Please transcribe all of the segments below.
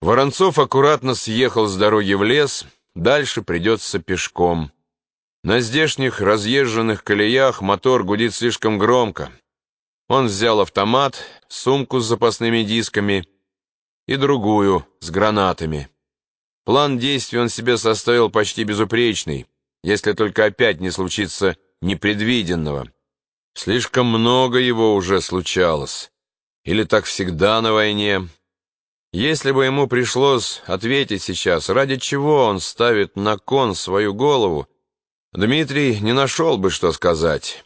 Воронцов аккуратно съехал с дороги в лес, дальше придется пешком. На здешних разъезженных колеях мотор гудит слишком громко. Он взял автомат, сумку с запасными дисками и другую с гранатами. План действий он себе составил почти безупречный, если только опять не случится непредвиденного. Слишком много его уже случалось. Или так всегда на войне. Если бы ему пришлось ответить сейчас, ради чего он ставит на кон свою голову, Дмитрий не нашел бы, что сказать.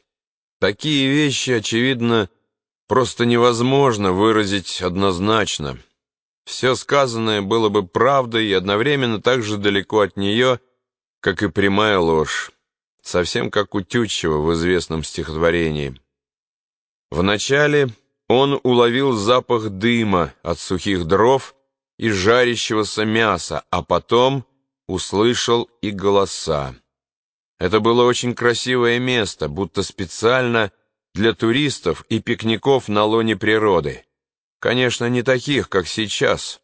Такие вещи, очевидно, просто невозможно выразить однозначно. Все сказанное было бы правдой и одновременно так же далеко от нее, как и прямая ложь, совсем как у Тютчева в известном стихотворении. Вначале он уловил запах дыма от сухих дров и жарящегося мяса, а потом услышал и голоса. Это было очень красивое место, будто специально для туристов и пикников на лоне природы. Конечно, не таких, как сейчас.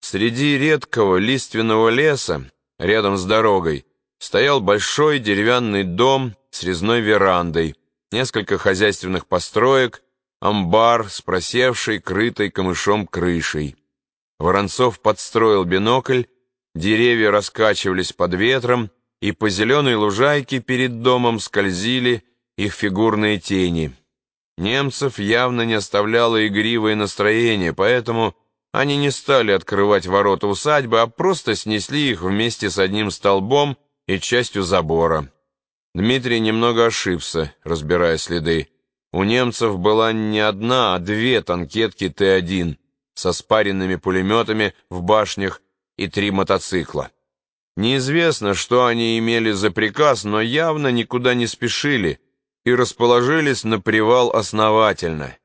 Среди редкого лиственного леса, рядом с дорогой, стоял большой деревянный дом с резной верандой, несколько хозяйственных построек амбар с просевшей, крытой камышом крышей. Воронцов подстроил бинокль, деревья раскачивались под ветром, и по зеленой лужайке перед домом скользили их фигурные тени. Немцев явно не оставляло игривое настроение, поэтому они не стали открывать ворота усадьбы, а просто снесли их вместе с одним столбом и частью забора. Дмитрий немного ошибся, разбирая следы. У немцев была не одна, а две танкетки Т-1 со спаренными пулеметами в башнях и три мотоцикла. Неизвестно, что они имели за приказ, но явно никуда не спешили и расположились на привал основательно.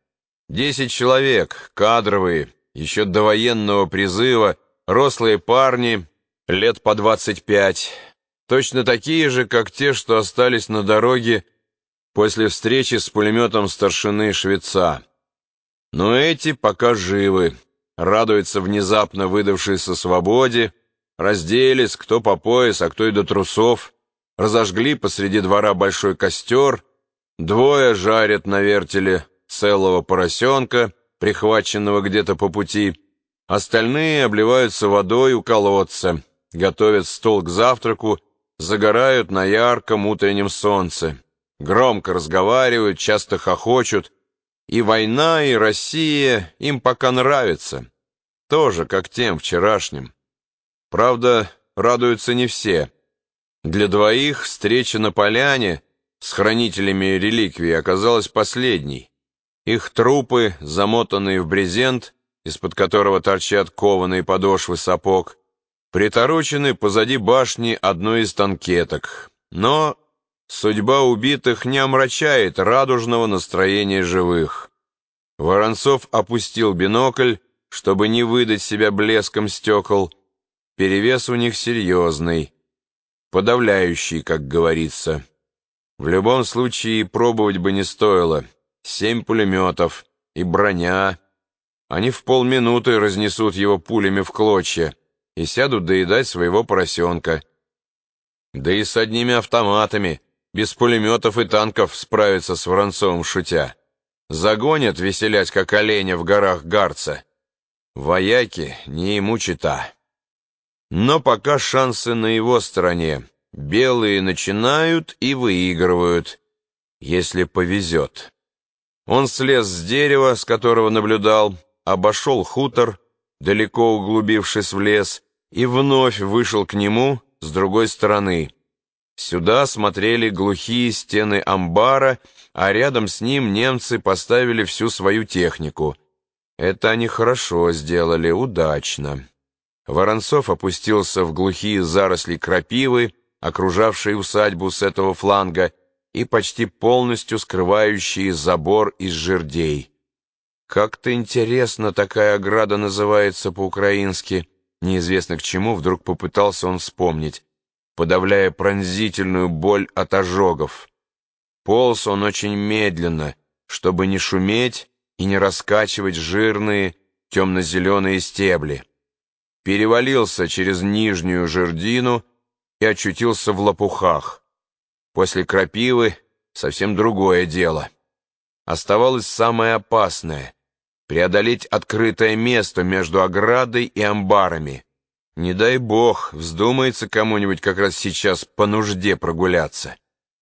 Десять человек, кадровые, еще до военного призыва, рослые парни, лет по двадцать пять, точно такие же, как те, что остались на дороге после встречи с пулеметом старшины швеца. Но эти пока живы, радуются внезапно выдавшейся свободе, разделись, кто по пояс, а кто и до трусов, разожгли посреди двора большой костер, двое жарят на вертеле целого поросенка, прихваченного где-то по пути, остальные обливаются водой у колодца, готовят стол к завтраку, загорают на ярком утреннем солнце громко разговаривают, часто хохочут, и война, и Россия им пока нравится, тоже как тем вчерашним. Правда, радуются не все. Для двоих встреча на поляне с хранителями реликвий оказалась последней. Их трупы, замотанные в брезент, из-под которого торчат кованые подошвы сапог, приторочены позади башни одной из танкеток. Но Судьба убитых не омрачает радужного настроения живых. Воронцов опустил бинокль, чтобы не выдать себя блеском стекол. Перевес у них серьезный, подавляющий, как говорится. В любом случае пробовать бы не стоило. Семь пулеметов и броня. Они в полминуты разнесут его пулями в клочья и сядут доедать своего поросенка. Да и с одними автоматами — без пулеметов и танков справиться с Воронцовым шутя. Загонят веселять, как оленя в горах Гарца. Вояки не ему чита. Но пока шансы на его стороне. Белые начинают и выигрывают, если повезет. Он слез с дерева, с которого наблюдал, обошел хутор, далеко углубившись в лес, и вновь вышел к нему с другой стороны. Сюда смотрели глухие стены амбара, а рядом с ним немцы поставили всю свою технику. Это они хорошо сделали, удачно. Воронцов опустился в глухие заросли крапивы, окружавшие усадьбу с этого фланга, и почти полностью скрывающие забор из жердей. Как-то интересно такая ограда называется по-украински. Неизвестно к чему, вдруг попытался он вспомнить подавляя пронзительную боль от ожогов. Полз он очень медленно, чтобы не шуметь и не раскачивать жирные темно-зеленые стебли. перевалился через нижнюю жердину и очутился в лопухах. После крапивы совсем другое дело. Оставалось самое опасное — преодолеть открытое место между оградой и амбарами. Не дай бог, вздумается кому-нибудь как раз сейчас по нужде прогуляться.